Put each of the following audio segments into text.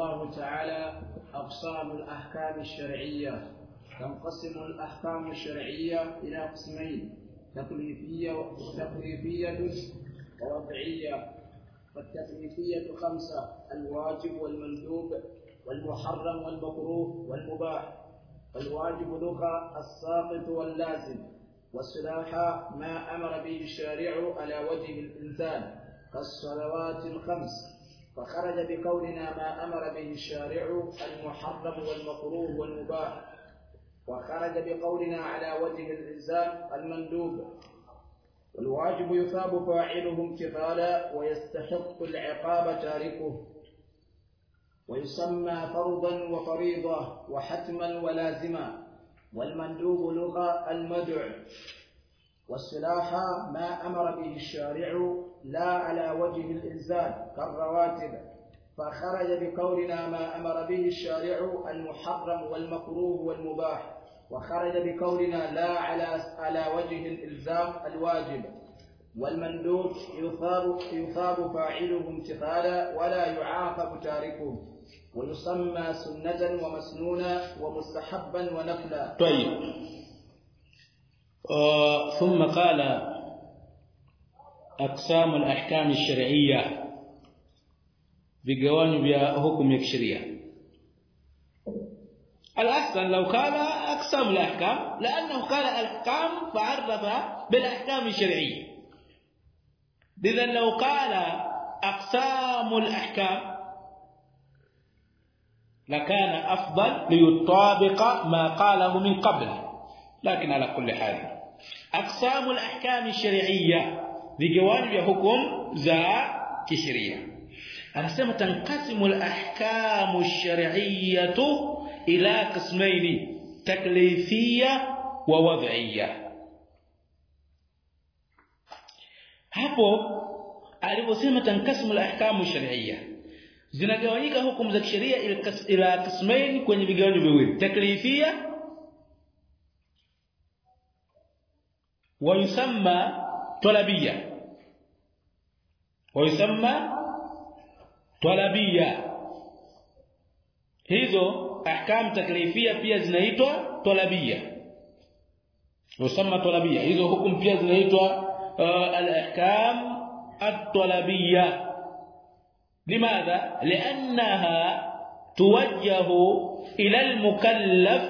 الله تعالى أقسام الأحكام الشرعية. تنقسم الأحكام الشرعية إلى قسمين تكليفية تكليفية ووضعية. فالتكليفية خمسة الواجب والمندوب والمحرم والمكروه والمباح. فالواجب لغة الساقط واللازم. والسلاح ما أمر به الشارع على وجه الإنسان. كالصلوات الخمس. فخرج بقولنا ما أمر به الشارع المحرم والمكروه والمباح. وخرج بقولنا على وجه الإلزام المندوب. والواجب يثاب فاعله امتثالا ويستحق العقاب تاركه. ويسمى فرضا وفريضة وحتما ولازما. والمندوب لغة المدع. والسلاح ما أمر به الشارع لا على وجه الإلزام كالرواتب فخرج بقولنا ما أمر به الشارع المحرم والمكروه والمباح وخرج بقولنا لا على على وجه الإلزام الواجب والمندوب يثاب يثاب فاعله امتثالا ولا يعاقب تاركه ويسمى سنة ومسنونا ومستحبا ونفلا. طيب. آه ثم قال أقسام الأحكام الشرعية بجوانب حكم الشريعة الأحسن لو قال أقسام الأحكام لأنه قال الأحكام فعرفها بالأحكام الشرعية. إذا لو قال أقسام الأحكام لكان أفضل ليطابق ما قاله من قبل. لكن على كل حال أقسام الأحكام الشرعية بجوانب حكم ذا كشريعة anasema tanqasimu al-ahkamu ash-shar'iyyah ila qismayn taklifiyya wa wad'iyya hapo aliposema tanqasimu al-ahkamu ash-shar'iyyah zinagawanyika hukumu za kisheria ila qismayn kwenye vigawanyo viwili taklifiyya wa yusamma talabiyya ويسمى طلبية. hizo أحكام تكليفية pia zinaitwa طلبية. يسمى طلبية. hizo حكم pia zinaitwa آه، الأحكام الطلبية. لماذا؟ لأنها توجه إلى المكلف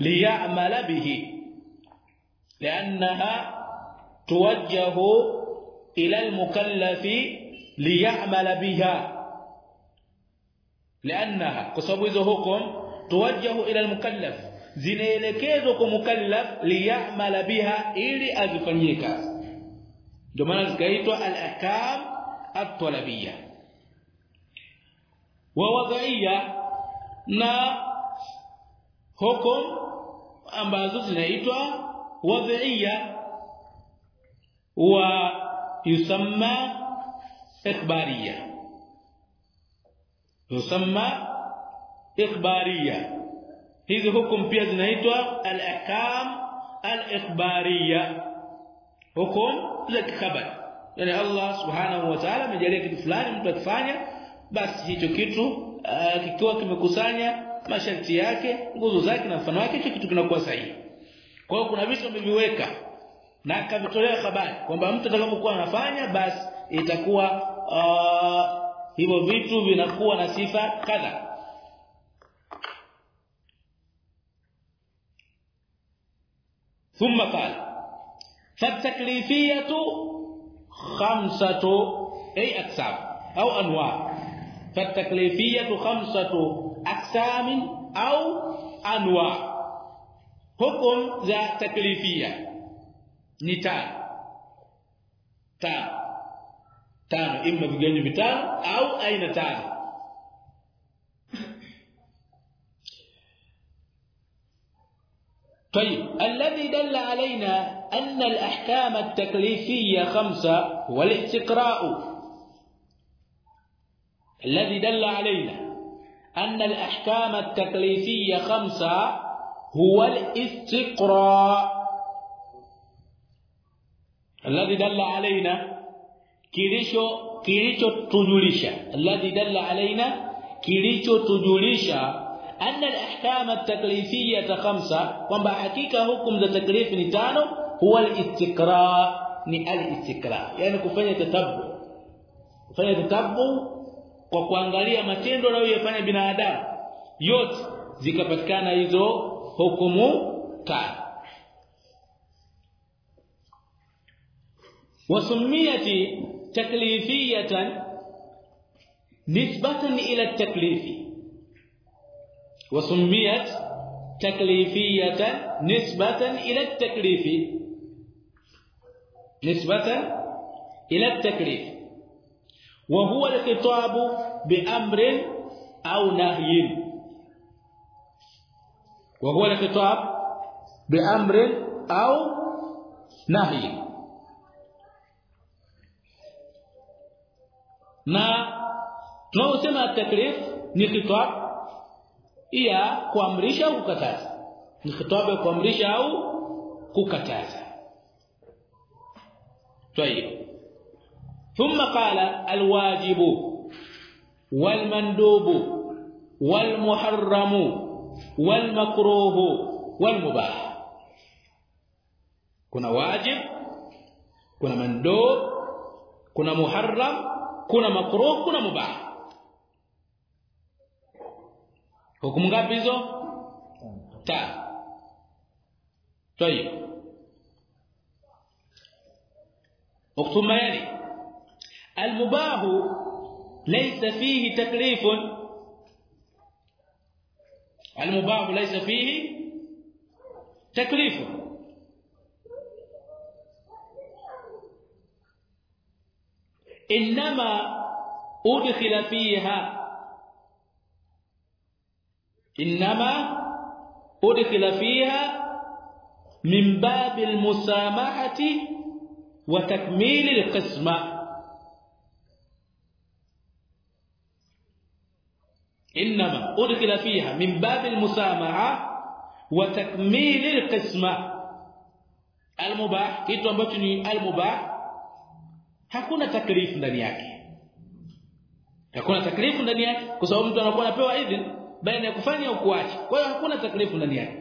ليعمل به. لأنها توجه إلى المكلف ليعمل بها لانها كسبب hizo hukum tuwajjahu ila almukallaf zinaelekezwa kwa mukallaf liya'mala biha ili azifanyie kazi ndio maana zikaitwa al-ahkam at-talabiyya wa wad'iyya na hukum ambazo zinaitwa wad'iyya wa yusamma إخبارية تسمى إخبارية hizi hukum pia zinaitwa al-ahkam al-ikhbariyya hukum za kikhabari yani Allah subhanahu wa ta'ala amejalia kitu fulani mtu akifanya basi hicho kitu uh, kikiwa kimekusanya masharti yake nguzo zake na mfano wake hicho kitu kinakuwa sahihi kwa hiyo kuna vitu ameviweka na akavitolea habari kwamba mtu atakapokuwa anafanya basi itakuwa uh, hivyo vitu vinakuwa na sifa kadha ثم قال فالتكليفيه خمسه اي اقسام أو انواع فالتكليفيه خمسه اقسام أو انواع حكم ذا تكليفيه ni tano tano tano imma viganyo vitano au aina tano طيب الذي دل علينا أن الأحكام التكليفية خمسة هو الاستقراء الذي دل علينا أن الأحكام التكليفية خمسة هو الاستقراء. alladhi dalla alaina kilicho kilichotujulisha alladhi dalla alaina kilichotujulisha anna al-ahkam at-taklifiyyah kwamba hakika hukumu za taklifi ni tano huwa al-istiqra ni al-istiqra. Yani kufanya tatabbu. Kufanya tatabbu kwa kuangalia matendo anayoyafanya binadamu. Yote zikapatikana hizo hukumu tano. وسميت تكليفية نسبة إلى التكليف. وسميت تكليفية نسبة إلى التكليف. نسبة إلى التكليف. وهو الخطاب بأمر أو نهي. وهو الخطاب بأمر أو نهي. na tunaosema taklif ni khitab ya kuamrisha au kukataza ni khitab ya kuamrisha au kukataza طيب ثم قال الواجب والمندوب والمحرم والمكروه والمباح kuna wajib kuna mandub kuna muharram kuna makruh kuna mubah. Hukumu ngapi hizo? Tano طيب يلي المباح ليس فيه تكليف المباح ليس فيه تكليف إنما أدخل فيها. إنما أدخل فيها من باب المسامحة وتكميل القسمة. إنما أدخل فيها من باب المسامحة وتكميل القسمة. المباح kitu ambacho ni almubah hakuna taklifu ndani yake. Hakuna taklifu ndani yake kwa sababu mtu anakuwa anapewa idhini baina ya kufanya au kuacha. Kwa hiyo hakuna taklifu ndani yake.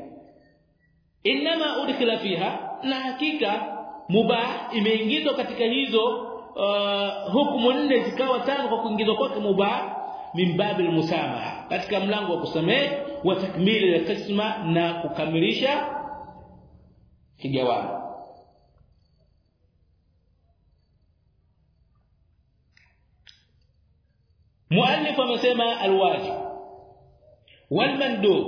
Inma udkhila fiha na hakika muba imeingizwa katika hizo uh, hukumu nne zikawa tano kwa kuingizwa kwake muba min babil musamaha katika mlango wa kusamehe wa takmili kasma na kukamilisha kigawanyo مؤلف amesema alwajib والمندوب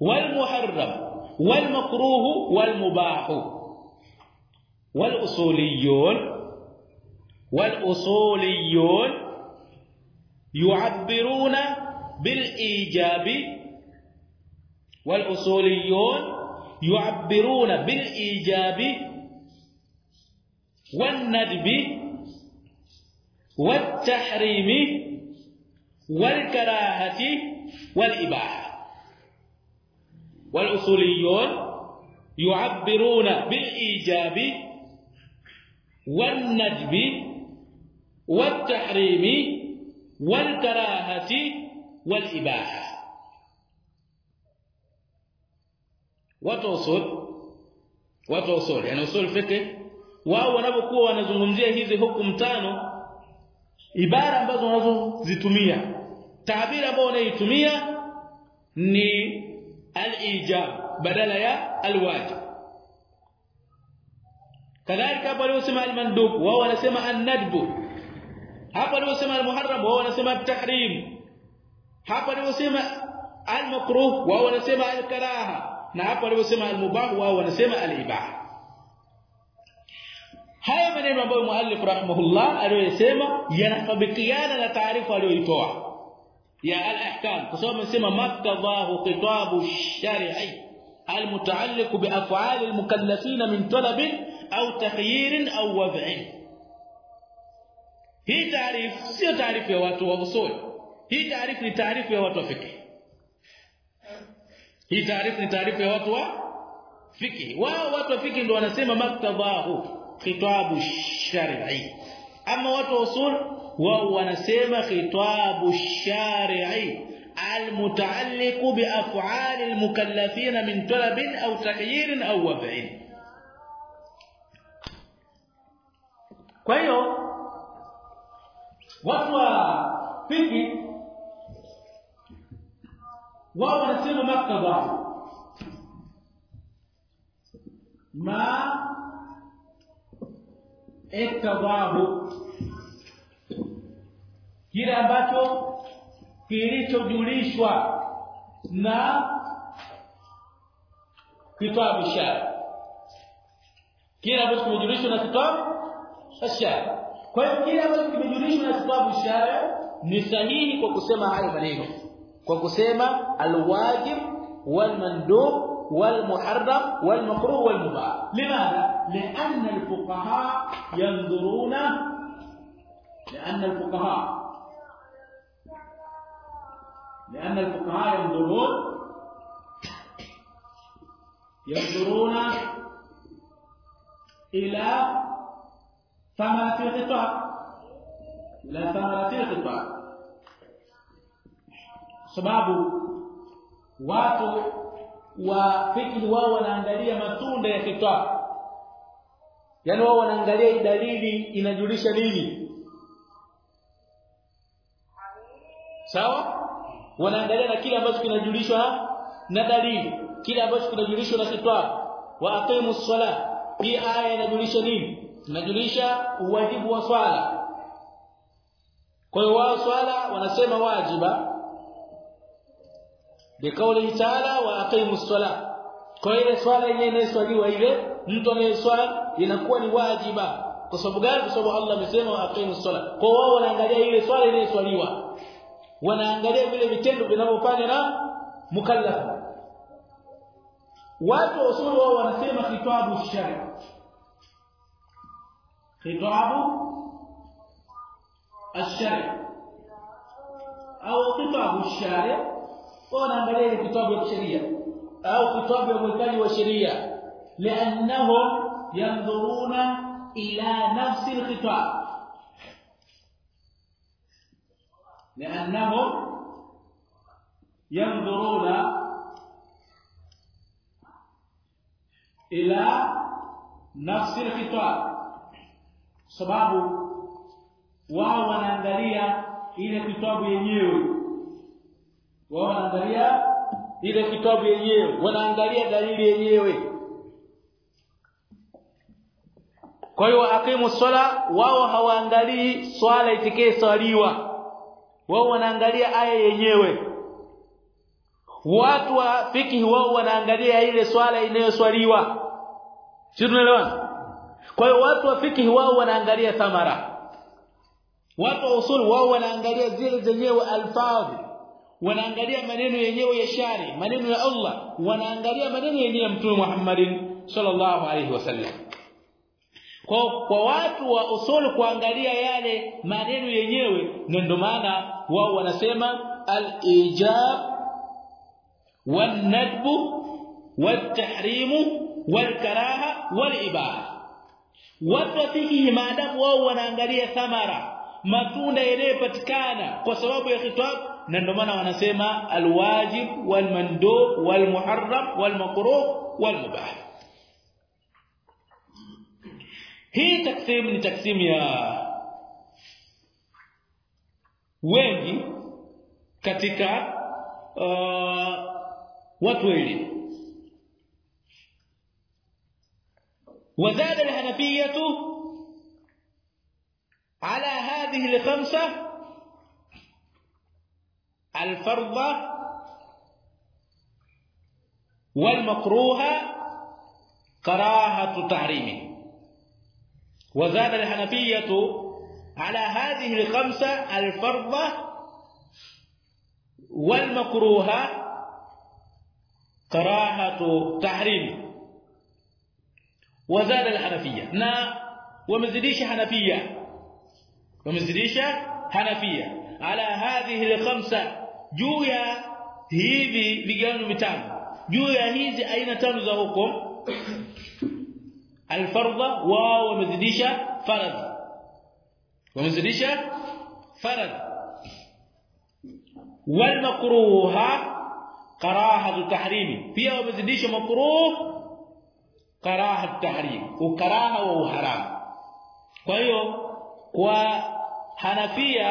والمحرم والمكروه والمباح والأصوليون والأصوليون يعبرون بالإيجاب والأصوليون يعبرون بالإيجاب والندب والتحريم والكراهة والإباحة. والأصوليون يعبرون بالإيجاب والندب والتحريم والكراهة والإباحة. وتوصل وتوصل. يعني أصول فقه. واو wanapokuwa wanazungumzia hizi hukumu tano ibara ambazo wanazozitumia تعبير أبو نيتميا ني الإيجاب بدلا يا الواجب. كذلك أبو يوسف المندوب وهو نسمع الندب. هبا أبو يوسف المحرم وهو نسمع التحريم. هبا أبو يوسف المكروه وهو نسمع الكراهة. نا هبا أبو يوسف المباح وهو نسمع الإباحة. haya maneno ambayo muallif rahimahullah aliyosema yanakabikiana na taarifa aliyoitoa يا الاحكام كما سمى مقتضاه خطاب الشرعي المتعلق بافعال المكلفين من طلب أو تخيير أو وضع hii taarifu sio taarifu ya watu wa usul hii taarifu ni taarifu ya watu wa fiqh hii taarifu ni taarifu ya watu wa fiqh wao watu wa fiqh ndio wanasema maktadhahu khitabu shar'i ama watu wa usul wao wanasema khitabu shari'i المتعلق بافعال المكلفين من طلب أو تغيير أو وضع kwa hiyo watu wa fiki wao wanasema maktaba ma iktabahu kile ambacho kilichojulishwa na kitabu shari kile ambacho kimejulishwa na kitabu shari kwa hiyo kile ambacho kimejulishwa na kitabu shari ni sahihi kwa kusema hayo maneno kwa kusema alwajib walmandub والمحرم والمكروه والمباح لماذا لأن الفقهاء ينظرون لأن الفقهاء لأن الفقهاء ينظرون ينظرون إلى ثمرة القطاع إلى ثمرة القطاع sababu watu wa fikri wao wanaangalia matunda ya kitaa yani wao wanaangalia dalili inajulisha nini sawa Wanaangalia na kile ambacho kinajulishwa na dalili. Kile ambacho kinajulishwa na kitabu wa aqimu sala hii aya inajulisha nini? Inajulisha uwajibu wa swala. Kwa hiyo wao swala wanasema wajiba. Bikauli taala wa aqimu sala kwa ile swala yenyewe inayoswaliwa ile mtu anayeswali inakuwa ni wajiba. Kwa sababu gani? Kwa sababu Allah amesema aqimu sala kwa wao wanaangalia ile swala inayoswaliwa wanaangalia vile vitendo vinavyofanywa na mukallaf watu usuli wao wanasema kitabu shari kitabu ashari au kitabu shari wanaangalia kitabu ya sheria au kitabu ya mwekaji wa sheria لانهم ينظرون إلى نفس الخطاب لانهم ينظرون الى نفس الخطاب sababu wao wanaangalia ile kitabu yenyewe wao wanaangalia ile kitabu yenyewe wanaangalia dalili yenyewe kwa hiyo akimu swala wao hawaangalii swala itakayeswaliwa wao wanaangalia aya yenyewe. Watu wa fikihi wao wanaangalia ile swala inayoswaliwa. Si tunaelewana? Kwa hiyo watu wa fikihi wao wanaangalia thamara. Watu wa usul wao wanaangalia zile zenyewe alfadhi. Wanaangalia maneno yenyewe ya shari maneno ya Allah. Wanaangalia maneno yenyewe ya mtume Muhammadin sallallahu alaihi wasallam kwa kwa watu wa usulu kuangalia yale maneno yenyewe ndio maana wao wanasema al-ijab wan-nadb wat-tahrim wal-karaha wal-ibaha watu maadamu wao wanaangalia thamara matunda yanayopatikana kwa sababu ya khitab na ndio maana wanasema alwajib walmandub walmuharram walmakruh walmubah hii taksim ni taksim ya wengi katika uh, watu وزاد الحنفيه على هذه الخمسه الفرض والمكروه كراهه تحريمه وزاد الحنفية على هذه الخمسة الفرض والمكروه كراهة تحريمه وزاد الحنفية. نا ومزيدش حنفية. ومزيدش حنفية. على هذه الخمسة juu ya hivi vigano vitano juu ya hizi الفرض واو مزيدشه فرض. ومزيدشه فرض. والمكروه كراهة التحريم. فيها ومزيدشه مكروه كراهة التحريم. وكراهة وحرام فايو طيب. وحنفية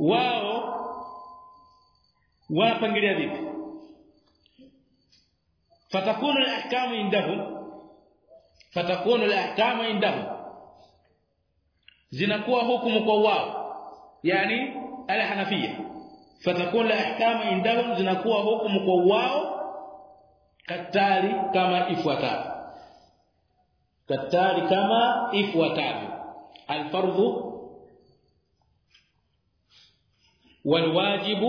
واو. وأنا فانجليا فتكون الأحكام عندهم fatakunu al-ahkamu indahum zinakuwa hukumu kwa wao yani al-hanafia fatakunu al-ahkamu indahum zinakuwa hukumu kwa wao katari kama ifuatavyo katari kama ifuatavyo al-fardhu والواجب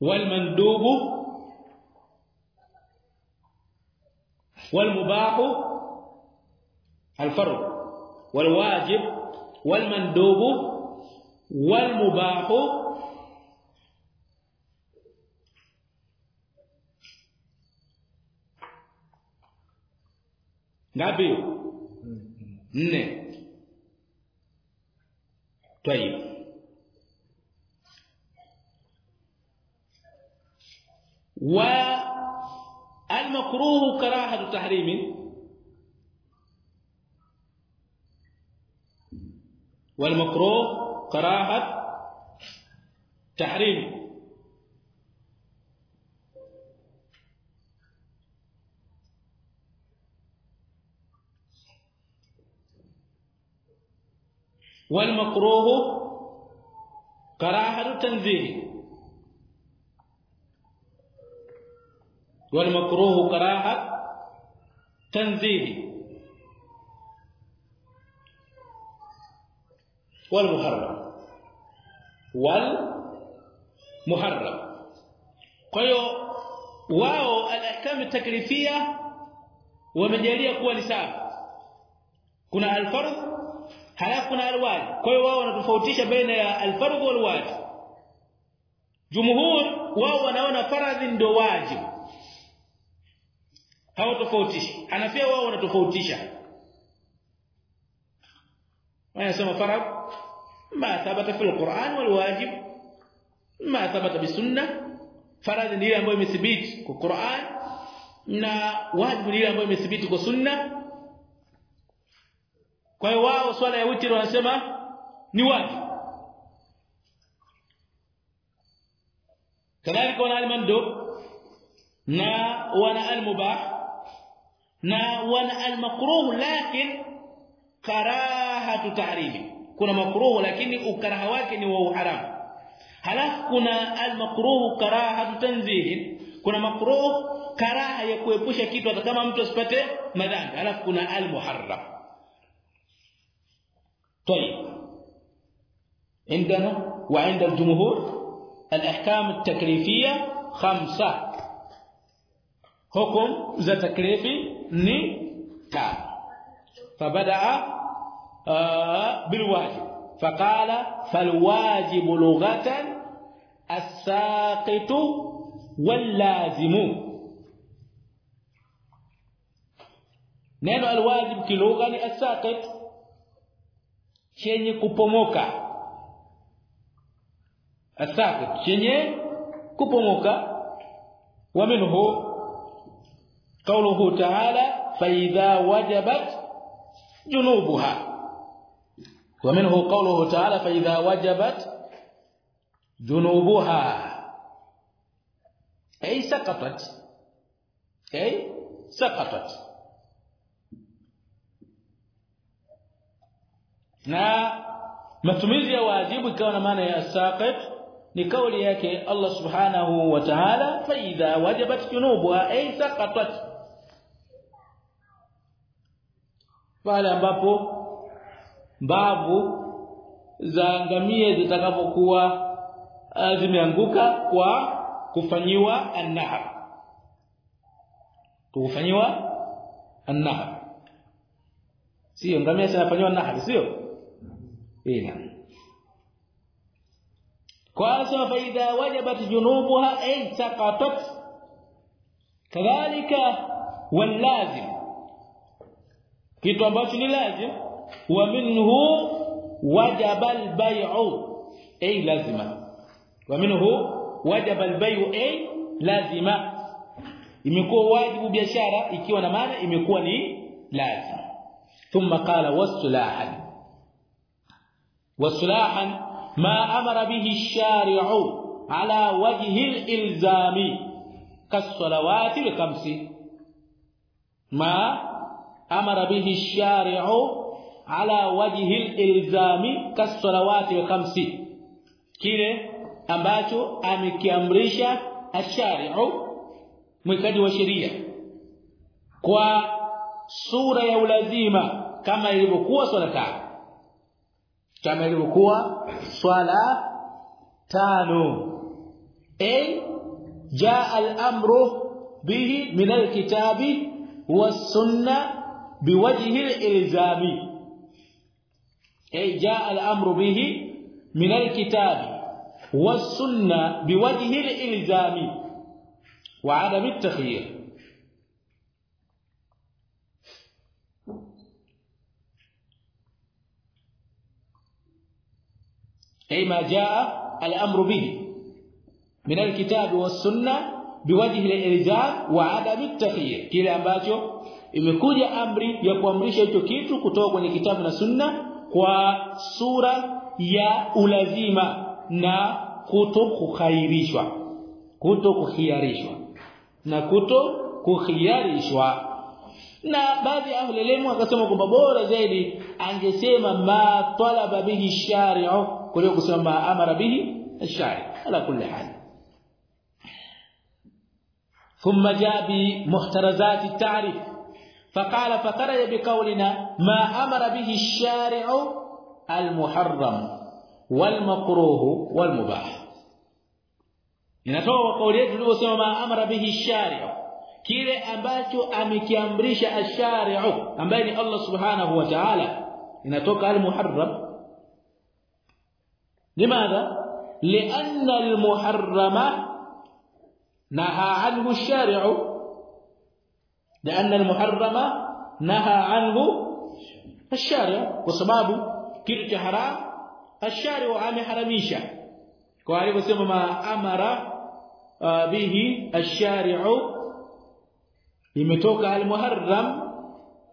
والمندوب والمباح الفرض والواجب والمندوب والمباح ngapi nne طيب. والمكروه كراهة تحريم. والمكروه كراهة تحريم. والمكروه كراهة تنزيه. والمكروه كراهه تنزيه والمحرم والمحرم kwa hiyo wao al-ahkam taklifia wamejalia kuwa ni sawa kuna al-fardh halafu kuna al-wajib kwa hiyo wao wanatofautisha baina ya al-fardh wal-wajib jumhur wao wanaona faradhi ndio wajibu hawatofautishi Hanafia wao wanatofautisha wanasema farad ma thabata fi alquran walwajib ma thabata bisunna farad ni ile ambayo imethibiti kwa Qur'an na wajibu ni ile ambayo imethibiti kwa sunna kwa hiyo wao swala ya witri wanasema ni wajibu kadhalika wana al-mandub na wana al-mubah na wana al-makruh lakin karahatu tahrimi kuna makruh lakini ukaraha wake ni wa uharam halafu kuna al-makruh karahatu tanzih kuna makruh karaha ya kuepusha kitu hata kama mtu asipate madhambi halafu kuna al-muharram طيب عندنا وعند الجمهور الاحكام التكليفيه خمسه حكم ذا تكليفي ني فبدأ آه، بالواجب. فقال فالواجب لغة الساقط واللازم. نعم الواجب كلغه الساقط شيني كوبوموكا. الساقط شيني كوبوموكا. ومنه قوله تعالى فإذا وجبت جنوبها ومنه قوله تعالى فإذا وجبت جنوبها أي سقطت أي سقطت na matumizi ya wajibu ikawa na maana ya saqit ni kauli yake Allah subhanahu wa ta'ala fa idha wajabat junubuha ay saqatat pale ambapo mbavu za ngamia zitakapokuwa zimeanguka kwa kufanyiwa an-nahr kufanyiwa an-nahr sio ngamia zinafanywa an-nahr sio? Ila kwa sababu faida wajabat junubuha ay saqatat kadhalika wal lazim kitu ambacho ni lazim wa minhu wajaba albay'u. Ay lazima. Wa minhu wajaba albay'u ay lazima. Imekuwa wajibu biashara ikiwa na maana imekuwa ni lazima. Thumma qala wasulahan. Wasulahan ma amara bihi ash-shari'u ala wajhi al-ilzami. Kas-salawati ma amara bihi ash-shari'u ala wajhi al-ilzami kas-salawati al-khamsi kile ambacho amekiamrisha ash-shari'u mwekaji wa sheria. Kwa sura ya ulazima kama ilivyokuwa swala tano. Kama ilivyokuwa swala tano. A jaa al-amru bihi min al-kitabi was-sunnah بوجه الالزام أي جاء الأمر به من الكتاب والسنة بوجه الإلزام وعدم التخيير. أي ما جاء الأمر به من الكتاب والسنة بوجه الإلزام وعدم التخيير. كلا ما imekuja amri ya kuamrisha hicho kitu kutoka kwenye kitabu na sunna kwa sura ya ulazima na kuto kukhairishwa kuto kukhiarishwa na kuto kukhiarishwa na baadhi ya ahli elimu akasema kwamba bora zaidi angesema ma talaba bihi shari'u kuliko kusema ma amara bihi shari ala kulli hal ثم جاء بمحترزات التعريف فقال فخرج بقولنا ما أمر به الشارع المحرم والمكروه والمباح inatoka kauli yetu tuliyosema ma amara bihi shari'u kile ambacho amekiamrisha ash-shari'u ambaye ni Allah subhanahu wa ta'ala inatoka al-muharram limadha لأن المحرم نهى عنه الشارع لأن المحرم نهى عنه الشارع وسبب كل حرام. الشارع ameharamisha kwa alivyosema ma amara bihi ash-shari'u imetoka al-muharram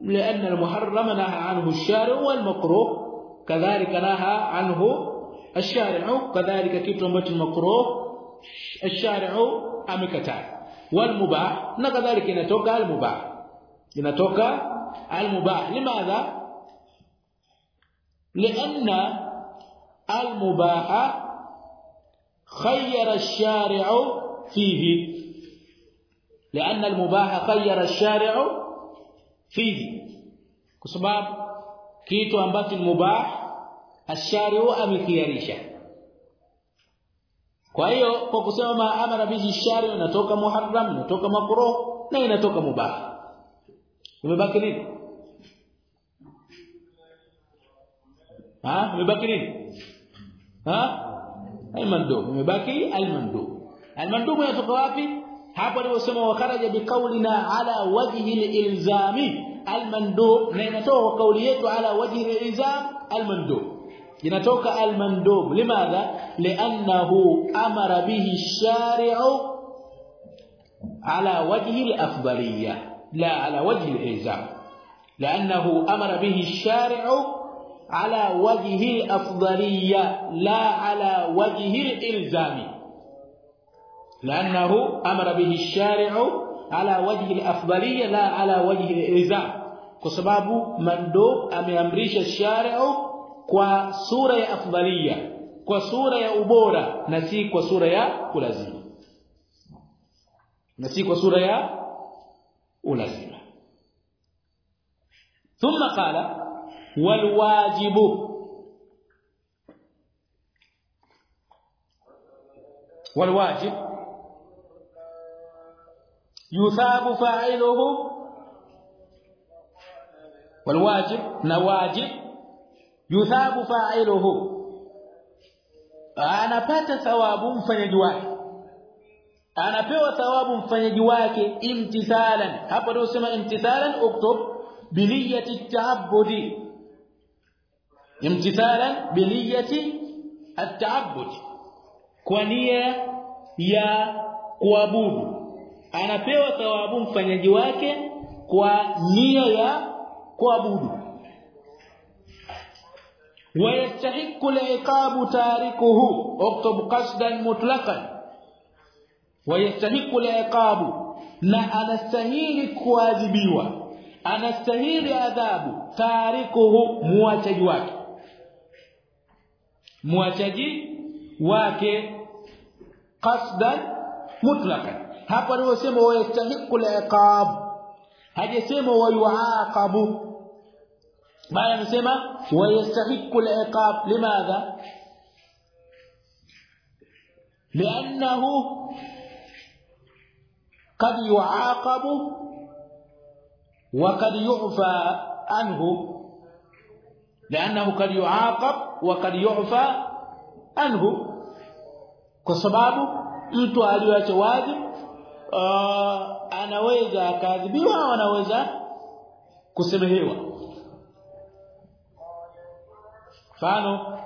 لأن المحرم نهى عنه الشارع والمكروه. كذلك نهى عنه الشارع كذلك ambacho makruh الشارع amekataa والمباح. نكذلك ينتوك المباح. ينتوك المباح. لماذا؟ لأن المباح خير الشارع فيه. لأن المباح خير الشارع فيه. بسبب كيتو امبات المباح الشارع أم الخياريشة kwa hiyo kwa kusema ma amara bihi shariu inatoka muharram inatoka makruh na inatoka mubah umebaki nini ha umebaki nini ha almandub umebaki almandub almandub yanatoka wapi hapo aliposema wakaraja biqaulina ala wajhi alilzami almandub na inatoka kauli yetu ala wajhi alilzam almandub inatoka al-mandub limadha li'annahu amara bihi shari'u ala wajhi al-afdaliyah la ala wajhi al-ilzam لأنه أمر به الشارع على وجه الأفضلية لا على وجه الإلزام. لأنه أمر به الشارع على وجه الأفضلية لا على وجه الإلزام. بسبب مندوب امرش الشارع kwa sura ya afdalia kwa sura ya ubora na si kwa sura ya kulazima na si kwa sura ya ulazima ثم قال والواجب والواجب يثاب فاعله والواجب نواجب yuthabu fa'iluhu. Anapata thawabu mfanyaji wake. Anapewa thawabu mfanyaji wake imtithalan. Hapo ndio sema imtithalan uktub biniyati ta'abbudi imtithalan biniyati at-ta'abbud kwa nia ya kuabudu. Anapewa thawabu mfanyaji wake kwa nia ya kuabudu. ويستحق العقاب تاركه اكتب قصدا مطلقا ويستحق العقاب na anastahili kuadhibiwa anastahili adhabu tarikuhu muachaji wake muachaji wake qasdan mutlaqan hapa alivyosema wayastahiqu al-iqab hajasema wayuaqabu bali amesema wayastahiqu al-iqab limadha لأنه قد يعاقب وقد يعفى عنه لأنه قد يعاقب وقد يعفى عنه kwa sababu mtu aliyoacha wajibu uh, anaweza akaadhibiwa au anaweza kusemehewa mfano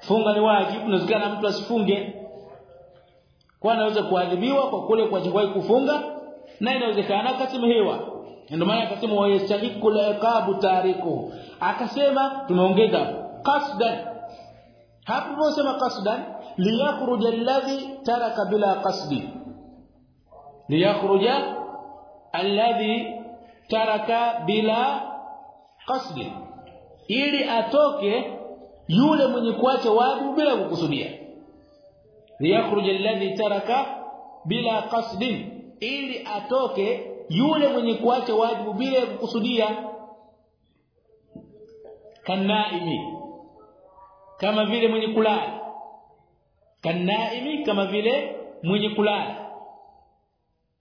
funga ni wajibu inawezekana mtu asifunge. Kwa anaweza kuadhibiwa? Kwa kule kwa jiwai kufunga na inawezekana akasemehewa ndio maana akasema wayastahiqu al-iqabu tariku akasema tumeongeza qasdan. Hapo unasema qasdan liyakhruja alladhi taraka bila qasdi. Liyakhruja alladhi taraka bila qasdi. Ili atoke yule mwenye kuacha wajibu bila kukusudia. Liyakhruj alladhi taraka bila qasdi ili atoke yule mwenye kuacha wajibu bila kukusudia. Kanaimi kama vile mwenye kulala. Kanaimi kama vile mwenye kulala.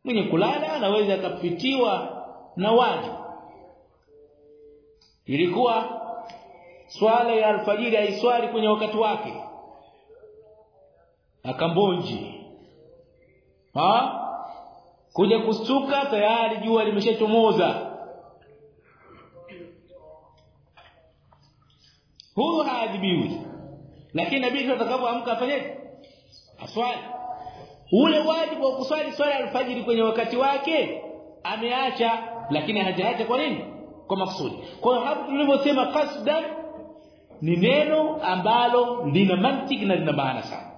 Mwenye kulala anaweza akapitiwa na wajibu ilikuwa swala ya alfajiri aiswali kwenye wakati wake. Akambonji ha? Kuja kustuka tayari jua limeshachomoza. Huyu haadhibiwi lakini nabii atakapoamka afanyeje aswali. Ule wajibu wa kuswali swala alfajiri kwenye wakati wake ameacha lakini hajaacha kwa nini kwa maksudi kwa hiyo hapo tulivyosema qasdan ni neno ambalo lina mantiki na lina maana sana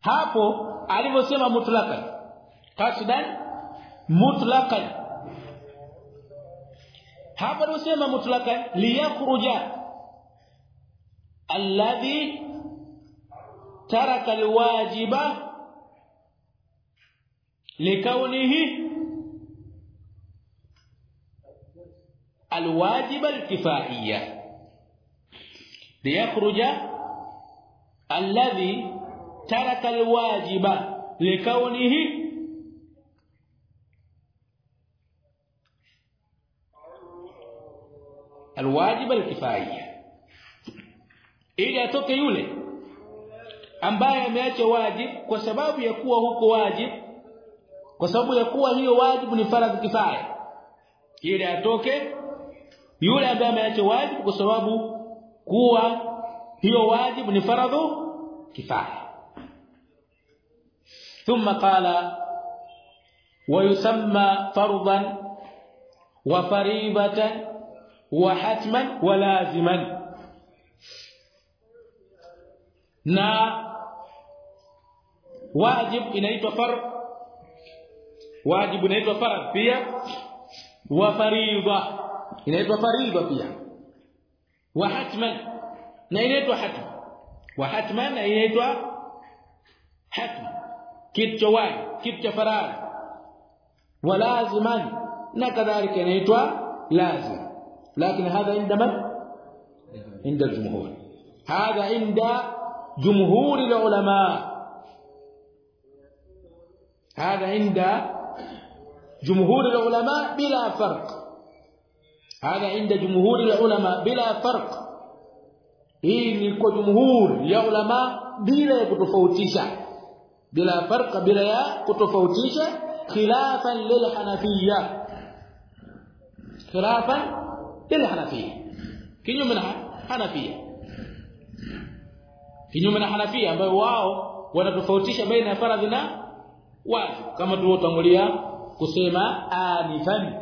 hapo alivyosema mutlaqan qasdan mutlaqan hapo alivyosema mutlaqan liyakhruja alladhi taraka alwajiba likaunihi الواجب الكفائيه ليخرج الذي ترك الواجب لكونه الواجب ili atoke yule ambaye ameacha wajibu kwa sababu ya kuwa huko wajibu kwa sababu ya kuwa hiyo wajibu ni faradhi kifaya ili atoke yule ambaye ameacha wajibu kwa sababu kuwa hiyo wajibu ni faradhu kifaya ثم قال ويسمى فرضا وفريضه وحتما ولازما na wajib inaitwa far wajib inaitwa farad pia wa faridha inaitwa faridha pia wa hatman na inaitwa hatm wa hatman na inaitwa hatm kitu cha wajibu kitu cha faradhi wa laziman na kadhalika inaitwa lazim lakini hadha inda man inda الجمهور هذا عند جمهور العلماء هذا عند جمهور العلماء بلا فرق. هذا عند جمهور العلماء بلا فرق. إيه هي كل جمهور العلماء بلا يتفاوتش بلا فرق بلا يتفاوتش خلافا للحنفية. خلافا للحنفية. كنيو من حنفية. كنيو من حنفية. ambao wao wanatofautisha baina ya wazi. Kama tulivyotangulia kusema anifan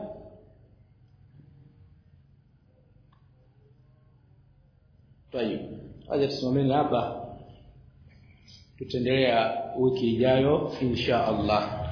tayib aje tusimameni hapa. Tutendelea wiki ijayo insha Allah.